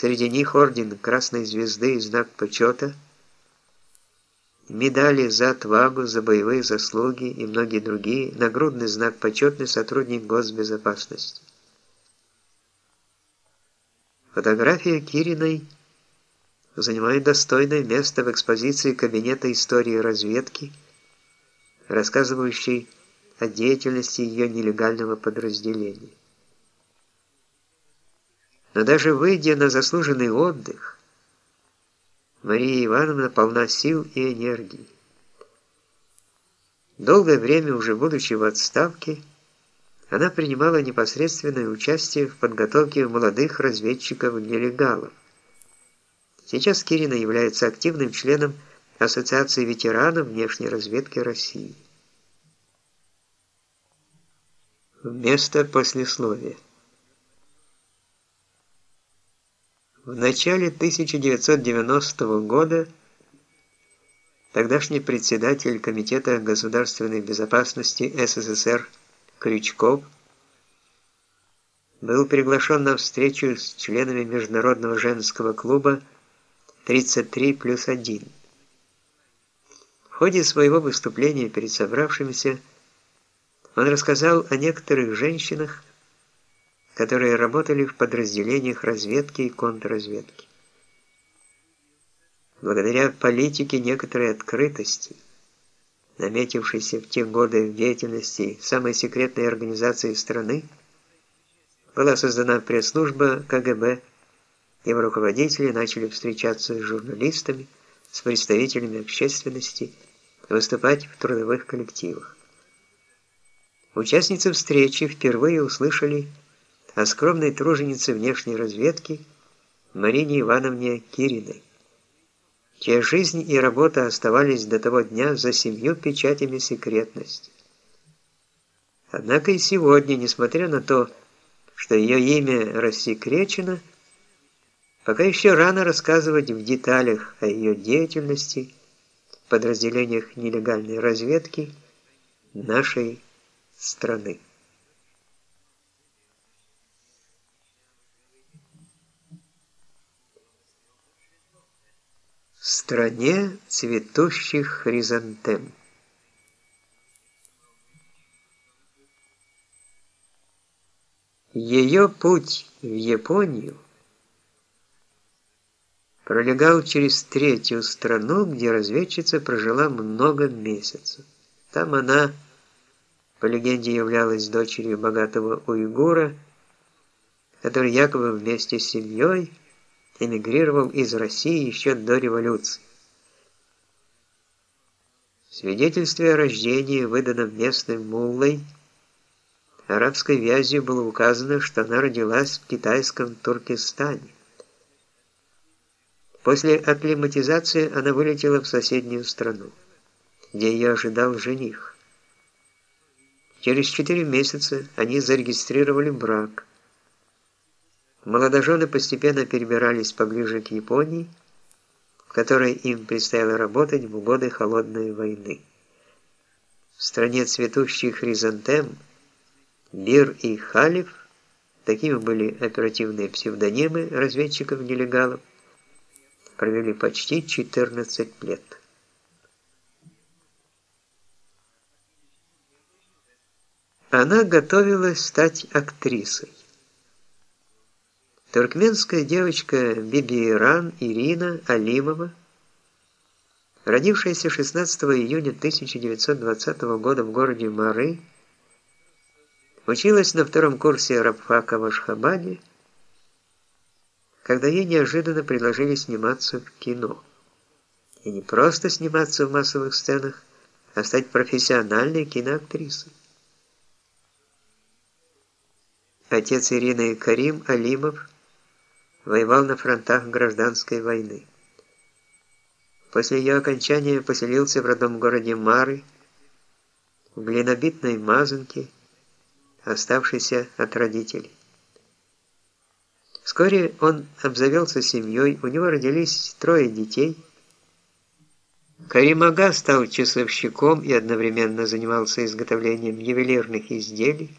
Среди них орден Красной Звезды и знак почета, медали за отвагу, за боевые заслуги и многие другие, нагрудный знак почетный сотрудник госбезопасности. Фотография Кириной занимает достойное место в экспозиции Кабинета истории разведки, рассказывающей о деятельности ее нелегального подразделения. Но даже выйдя на заслуженный отдых, Мария Ивановна полна сил и энергии. Долгое время, уже будучи в отставке, она принимала непосредственное участие в подготовке молодых разведчиков-нелегалов. Сейчас Кирина является активным членом Ассоциации ветеранов внешней разведки России. Вместо послесловия. В начале 1990 года тогдашний председатель Комитета государственной безопасности СССР Крючков был приглашен на встречу с членами Международного женского клуба 33 плюс 1. В ходе своего выступления перед собравшимися он рассказал о некоторых женщинах, которые работали в подразделениях разведки и контрразведки. Благодаря политике некоторой открытости, наметившейся в те годы в деятельности самой секретной организации страны, была создана пресс-служба КГБ, его руководители начали встречаться с журналистами, с представителями общественности, выступать в трудовых коллективах. Участницы встречи впервые услышали о скромной труженице внешней разведки Марине Ивановне Кириной, чья жизнь и работа оставались до того дня за семью печатями секретности. Однако и сегодня, несмотря на то, что ее имя рассекречено, пока еще рано рассказывать в деталях о ее деятельности в подразделениях нелегальной разведки нашей страны. Стране цветущих хризантем. Ее путь в Японию пролегал через третью страну, где разведчица прожила много месяцев. Там она, по легенде, являлась дочерью богатого уйгура, который якобы вместе с семьей эмигрировал из России еще до революции. В свидетельстве о рождении, выданном местным муллой, арабской вязью было указано, что она родилась в китайском Туркестане. После акклиматизации она вылетела в соседнюю страну, где ее ожидал жених. Через четыре месяца они зарегистрировали брак. Молодожены постепенно перебирались поближе к Японии, в которой им предстояло работать в годы холодной войны. В стране цветущих хризантем Бир и Халиф, такими были оперативные псевдонимы разведчиков-нелегалов, провели почти 14 лет. Она готовилась стать актрисой. Туркменская девочка Бибиран Ирина Алимова, родившаяся 16 июня 1920 года в городе Мары, училась на втором курсе рабфака в Ашхабаде, когда ей неожиданно предложили сниматься в кино. И не просто сниматься в массовых сценах, а стать профессиональной киноактрисой. Отец Ирины Карим Алимов воевал на фронтах гражданской войны. После ее окончания поселился в родном городе Мары, в глинобитной мазанке, оставшейся от родителей. Вскоре он обзавелся семьей, у него родились трое детей. Каримага стал часовщиком и одновременно занимался изготовлением ювелирных изделий.